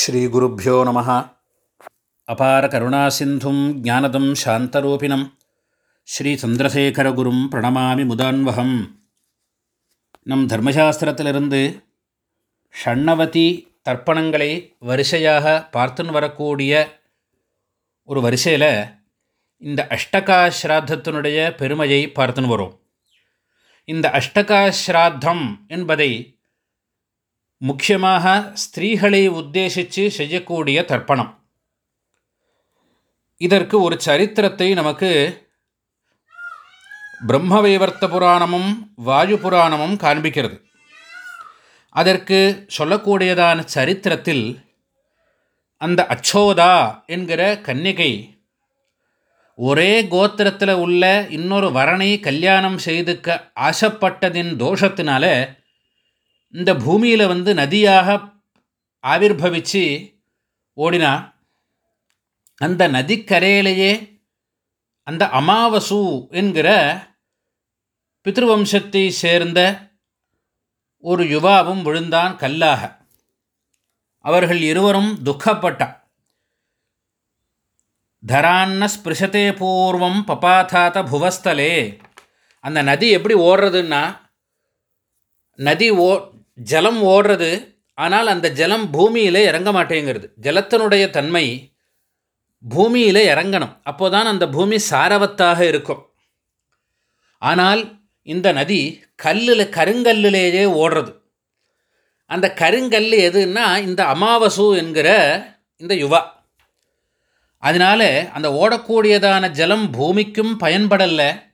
ஸ்ரீகுருப்போ நம. அபார கருணாசிந்தும் ஜானதம் சாந்தரூபிணம். ஸ்ரீ சந்திரசேகரகுரும் பிரணமாமி முதான்வகம். நம் தர்மசாஸ்திரத்திலிருந்து ஷண்ணவதி தர்ப்பணங்களை வரிசையாக பார்த்துன்னு வரக்கூடிய ஒரு வரிசையில் இந்த அஷ்டகா ஸ்ராத்தத்தினுடைய பெருமையை பார்த்துன்னு வரும். இந்த அஷ்டகா ஸ்ராத்தம் என்பதை முக்கியமாக ஸ்திரீகளை உத்தேசித்து செய்யக்கூடிய தர்ப்பணம். இதற்கு ஒரு சரித்திரத்தை நமக்கு பிரம்மவைவர்த்த புராணமும் வாயு புராணமும் காண்பிக்கிறது. அதற்கு சொல்லக்கூடியதான சரித்திரத்தில் அந்த அச்சோதா என்கிற கன்னிகை ஒரே கோத்திரத்தில் உள்ள இன்னொரு வரனை கல்யாணம் செய்துக்க ஆசைப்பட்டதின் தோஷத்தினால இந்த பூமியில் வந்து நதியாக ஆவிர்வவிச்சு ஓடினா அந்த நதிக்கரையிலேயே அந்த அமாவசு என்கிற பித்ருவம்சத்தை சேர்ந்த ஒரு யுவாவும் விழுந்தான் கல்லாக. அவர்கள் இருவரும் துக்கப்பட்டான் தரான்ன ஸ்பிருஷத்தே பூர்வம் பபாதாத புவஸ்தலே. அந்த நதி எப்படி ஓடுறதுன்னா நதி ஓ ஜலம் ஓடுறது ஆனால் அந்த ஜலம் பூமியில் இறங்க மாட்டேங்கிறது. ஜலத்தினுடைய தன்மை பூமியில் இறங்கணும். அப்போ தான் அந்த பூமி சாரவத்தாக இருக்கும். ஆனால் இந்த நதி கல்லில் கருங்கல்லிலேயே ஓடுறது. அந்த கருங்கல் எதுன்னா இந்த அமாவசு என்கிற இந்த யுவா. அதனால் அந்த ஓடக்கூடியதான ஜலம் பூமிக்கும் பயன்படலை.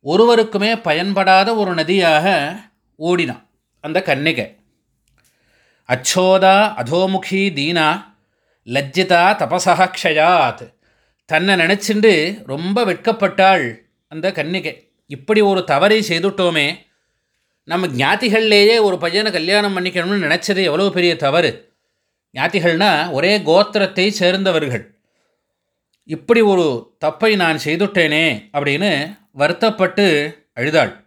ஒருவருக்குமே பயன்படாத ஒரு நதியாக ஓடினான். அந்த கன்னிகை. அச்சோதா அதோமுகி தீனா லஜ்ஜிதா தபசா க்ஷயாத். தன்னை நினச்சிண்டு ரொம்ப வெட்கப்பட்டாள் அந்த கன்னிகை. இப்படி ஒரு தவறை செய்துட்டோமே நம்ம ஞாத்திகள்லேயே ஒரு பையனை கல்யாணம் பண்ணிக்கணும்னு நினச்சது எவ்வளோ பெரிய தவறு. ஞாத்திகள்னா ஒரே கோத்திரத்தை சேர்ந்தவர்கள். இப்படி ஒரு தப்பை நான் செய்துட்டேனே அப்படின்னு வருத்தப்பட்டு அழுதாள்.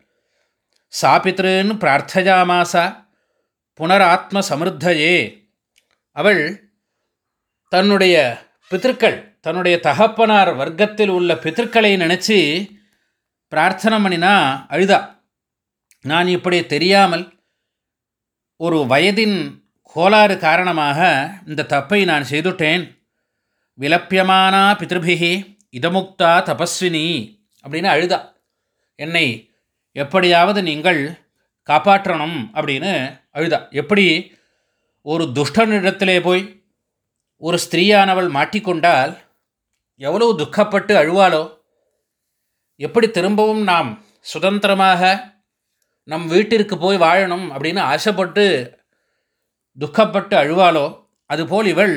சாபித்ருன்னு பிரார்த்தஜாமாசா புனராத்ம சமிருத்தையே அவள் தன்னுடைய பித்திருக்கள் தன்னுடைய தகப்பனார் வர்க்கத்தில் உள்ள பித்திருக்களை நினச்சி பிரார்த்தனை பண்ணினா அழுதா. நான் இப்படி தெரியாமல் ஒரு வயதின் கோளாறு காரணமாக இந்த தப்பை நான் செய்துட்டேன். விலப்பியமானா பிதிருபிகி இதமுக்தா தபஸ்வினி அப்படின்னு அழுதா. என்னை எப்படியாவது நீங்கள் காப்பாற்றணும் அப்படின்னு அழுதா. எப்படி? ஒரு துஷ்டனிடத்திலே போய் ஒரு ஸ்திரீயானவள் மாட்டிக்கொண்டால் எவ்வளவு துக்கப்பட்டு அழுவாளோ? எப்படி திரும்பவும் நாம் சுதந்திரமாக நம் வீட்டிற்கு போய் வாழணும் அப்படின்னு ஆசைப்பட்டு துக்கப்பட்டு அழுவாளோ? அதுபோல் இவள்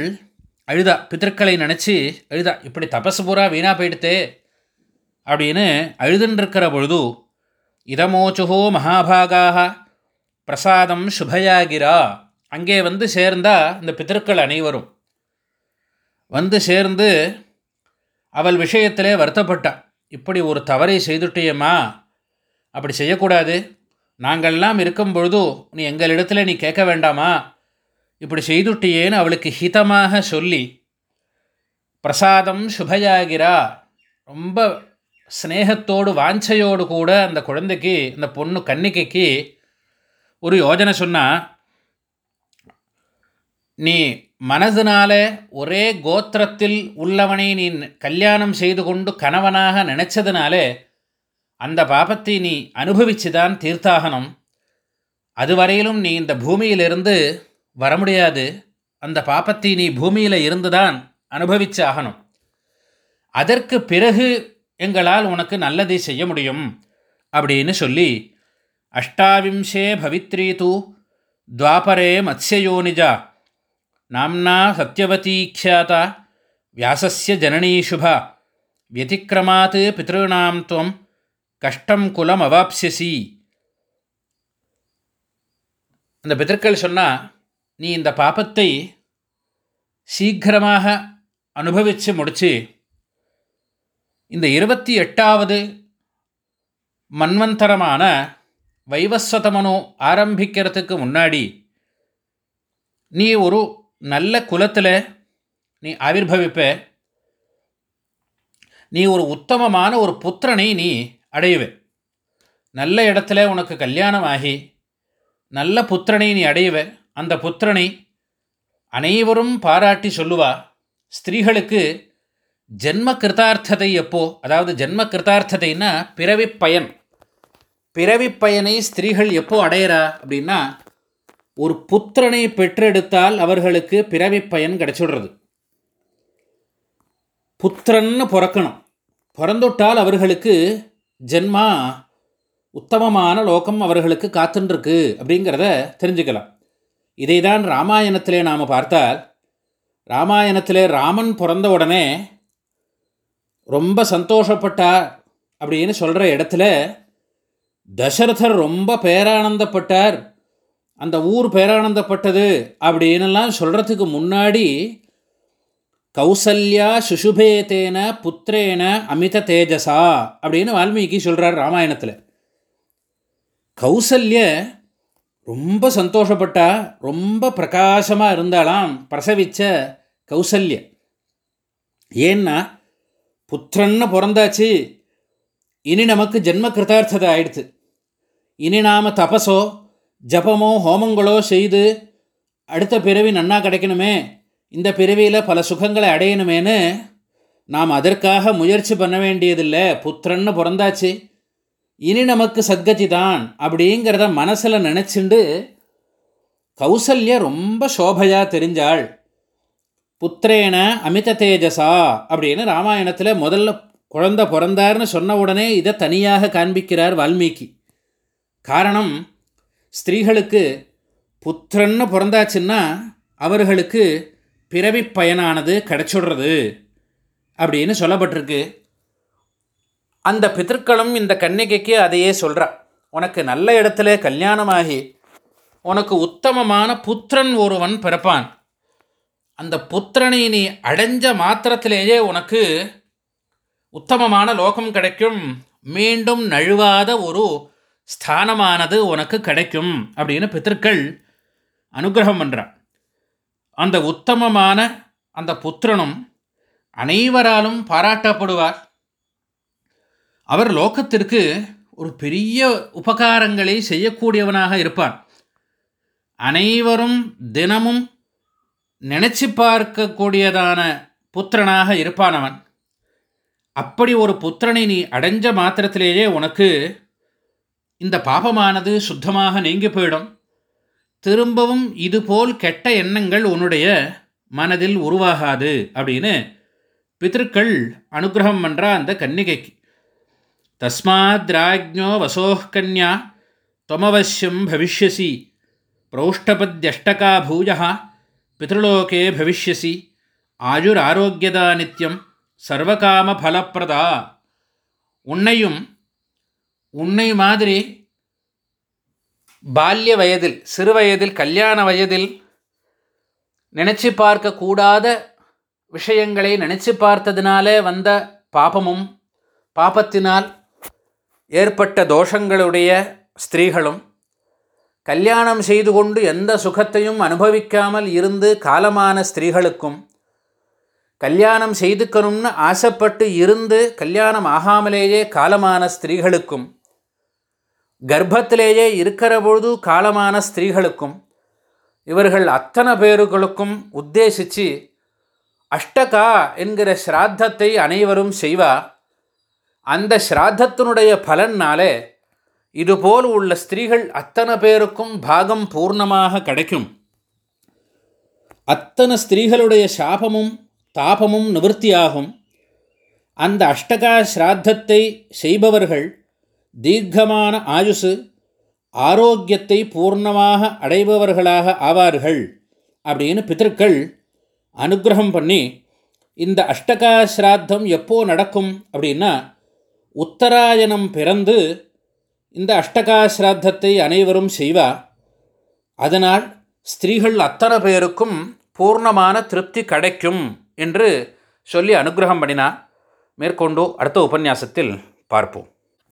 அழுதா. பித்தர்களை நினச்சி அழுதா. இப்படி தபசு பூரா வீணாக போயிடுத்தே அப்படின்னு அழுதுன்றிருக்கிற பொழுது இதமோச்சுஹோ மகாபாகாக பிரசாதம் சுபயாகிரா. அங்கே வந்து சேர்ந்தா இந்த பித்தர்கள் அனைவரும். வந்து சேர்ந்து அவள் விஷயத்திலே வருத்தப்பட்டா. இப்படி ஒரு தவறை செய்துட்டியம்மா அப்படி செய்யக்கூடாது. நாங்கள்லாம் இருக்கும் பொழுது நீ எங்களிடத்துல நீ கேட்க வேண்டாமா? இப்படி செய்துட்டியேன்னு அவளுக்கு ஹிதமாக சொல்லி பிரசாதம் சுபயாகிரா. ரொம்ப ஸ்னேகத்தோடு வாஞ்சையோடு கூட அந்த குழந்தைக்கு அந்த பொண்ணு கன்னிகைக்கு ஒரு யோஜனை சொன்னால் நீ மனதினால ஒரே கோத்திரத்தில் உள்ளவனை நீ கல்யாணம் செய்து கொண்டு கணவனாக நினச்சதுனாலே அந்த பாபத்தை நீ அனுபவிச்சு தான் தீர்த்தாகணும். அதுவரையிலும் நீ இந்த பூமியிலிருந்து வர முடியாது. அந்த பாப்பத்தை நீ பூமியில் இருந்து தான் அனுபவிச்சாகணும். அதற்கு பிறகு எங்களால் உனக்கு நல்லதை செய்ய முடியும். அப்படின்னு சொல்லி அஷ்டாவிம்சே பவித்ரி தூ துவாபரே மத்ஸ்யயோனிஜா நாம்னா சத்யவதீக்ஷாதா வியாசஸ்ய ஜனனீஷுபா வதிக்கிரமாத் வியதிக்கிரமாத் பித்ருணாம் துவம் கஷ்டம் குலம் அவாப்சியசி அந்த பிதற்கள் சொன்னால் நீ இந்த பாப்பத்தை சீக்கிரமாக அனுபவித்து முடித்து இந்த இருபத்தி எட்டாவது மன்வந்தரமான வைவஸ்வதமனு ஆரம்பிக்கிறதுக்கு முன்னாடி நீ ஒரு நல்ல குலத்தில் நீ ஆவிர்வவிப்ப. நீ ஒரு உத்தமமான ஒரு புத்திரனை நீ அடையுவே. நல்ல இடத்துல உனக்கு கல்யாணம் ஆகி நல்ல புத்திரனை நீ அடையுவே. அந்த புத்திரனை அனைவரும் பாராட்டி சொல்லுவா. ஸ்திரீகளுக்கு ஜென்ம கிருத்தார்த்தத்தை எப்போ அதாவது ஜென்ம கிருத்தார்த்தத்தைன்னா பிறவி பயன் பிறவி பயனை ஸ்திரீகள் எப்போ அடையிறா அப்படின்னா ஒரு புத்திரனை பெற்றெடுத்தால் அவர்களுக்கு பிறவி பயன் கிடைச்சிடுறது. புத்திரன்னு பிறக்கணும். பிறந்துட்டால் அவர்களுக்கு ஜென்மா உத்தமமான லோகம் அவர்களுக்கு காத்துன்ருக்கு அப்படிங்கிறத தெரிஞ்சுக்கலாம். இதை தான் ராமாயணத்திலே நாம் பார்த்தால் ராமாயணத்திலே ராமன் பிறந்த உடனே ரொம்ப சந்தோஷப்பட்டார் அப்படின்னு சொல்கிற இடத்துல தசரதர் ரொம்ப பேரானந்தப்பட்டார். அந்த ஊர் பேரானந்தப்பட்டது அப்படின்னுலாம் சொல்கிறதுக்கு முன்னாடி கௌசல்யா சுஷுபேத்தேன புத்திரேன அமித தேஜசா அப்படின்னு வால்மீகி சொல்கிறார் ராமாயணத்தில். கௌசல்ய ரொம்ப சந்தோஷப்பட்டா ரொம்ப பிரகாசமாக இருந்தாலாம் பிரசவித்த கௌசல்ய. ஏன்னா புத்திரன்னு பிறந்தாச்சு. இனி நமக்கு ஜென்ம கிருதார்த்ததை ஆயிடுத்து இனி நாம் தபசோ ஜபமோ ஹோமங்களோ செய்து அடுத்த பிறவி நன்னா கிடைக்கணுமே. இந்த பிறவியில் பல சுகங்களை அடையணுமேனு நாம் அதற்காக முயற்சி பண்ண வேண்டியதில்லை. புத்திரன்னு பிறந்தாச்சு. இனி நமக்கு சத்கதி தான் அப்படிங்கிறத மனசில் நினச்சிண்டு கௌசல்யா ரொம்ப சோபையாக தெரிஞ்சாள். புத்திரேன அமித தேஜசா அப்படின்னு ராமாயணத்தில் முதல்ல குழந்த பிறந்தார்னு சொன்ன உடனே இதை தனியாக காண்பிக்கிறார் வால்மீகி. காரணம் ஸ்திரீகளுக்கு புத்திரன்னு பிறந்தாச்சுன்னா அவர்களுக்கு பிறவி பயனானது கிடச்சுடுறது அப்படின்னு சொல்லப்பட்டிருக்கு. அந்த பிதற்களும் இந்த கன்னிகைக்கு அதையே சொல்கிறா உனக்கு நல்ல இடத்துல கல்யாணமாகி உனக்கு உத்தமமான புத்திரன் ஒருவன் பிறப்பான். அந்த புத்திரனை நீ அடைஞ்ச மாத்திரத்திலேயே உனக்கு உத்தமமான லோகம் கிடைக்கும். மீண்டும் நழுவாத ஒரு ஸ்தானமானது உனக்கு கிடைக்கும் அப்படின்னு பித்திருக்கள் அனுகிரகம் பண்ணுறான் அந்த உத்தமமான அந்த புத்திரனும் அனைவராலும் பாராட்டப்படுவார். அவர் லோகத்திற்கு ஒரு பெரிய உபகாரங்களை செய்யக்கூடியவனாக இருப்பான் அனைவரும் தினமும் நினச்சி பார்க்கக்கூடியதான புத்திரனாக இருப்பான் அவன் அப்படி ஒரு புத்திரனை நீ அடைஞ்ச மாத்திரத்திலேயே உனக்கு இந்த பாபமானது சுத்தமாக நீங்கி போயிடும். திரும்பவும் இதுபோல் கெட்ட எண்ணங்கள் உன்னுடைய மனதில் உருவாகாது அப்படின்னு பித்திருக்கள் அனுகிரகம் பண்ணுறா அந்த கன்னிகைக்கு. தஸ்மாத் ராக்ஞோ வசோஹ் கன்யா தொமவசியம் பவிஷ்யசி பிரௌஷ்டபத்யஷ்டகா பூயா பிதೃலோகே பவிஷ்யசி ஆயுராரோக்கியதா நித்தியம் சர்வகாம பலப்பிரதா உன்னையும் உன்னை மாதிரி பால்ய வயதில் சிறு வயதில் கல்யாண வயதில் நினச்சி பார்க்கக்கூடாத விஷயங்களை நினச்சி பார்த்ததினாலே வந்த பாபமும் பாபத்தினால் ஏற்பட்ட தோஷங்களுடைய ஸ்திரீகளும் கல்யாணம் செய்து கொண்டு எந்த சுகத்தையும் அனுபவிக்காமல் இருந்து காலமான ஸ்திரீகளுக்கும் கல்யாணம் செய்துக்கணும்னு ஆசைப்பட்டு இருந்து கல்யாணம் ஆகாமலேயே காலமான ஸ்திரீகளுக்கும் கர்ப்பத்திலேயே இருக்கிற பொழுது காலமான ஸ்திரீகளுக்கும் இவர்கள் அத்தனை பேர்களுக்கும் உத்தேசித்து அஷ்டகா என்கிற ஸ்ராத்தத்தை அனைவரும் செய்வா. அந்த ஸ்ராத்தத்தினுடைய பலனாலே இதுபோல் உள்ள ஸ்திரீகள் அத்தனை பேருக்கும் பாகம் பூர்ணமாக கிடைக்கும். அத்தனை ஸ்திரீகளுடைய சாபமும் தாபமும் நிவர்த்தியாகும். அந்த அஷ்டகா ஸ்ராத்தத்தை செய்பவர்கள் தீர்க்கமான ஆயுசு ஆரோக்கியத்தை பூர்ணமாக அடைபவர்களாக ஆவார்கள் அப்படின்னு பித்தர்கள் அனுகிரகம் பண்ணி இந்த அஷ்டகா ஸ்ராத்தம் எப்போது நடக்கும் அப்படின்னா உத்தராயணம் பிறந்து இந்த அஷ்டகா சிராத்தத்தை அனைவரும் செய்வா. அதனால் ஸ்திரீகள் அத்தனை பேருக்கும் பூர்ணமான திருப்தி கிடைக்கும் என்று சொல்லி அனுகிரகம் பண்ணினா. மேற்கொண்டு அடுத்த உபன்யாசத்தில் பார்ப்போம்.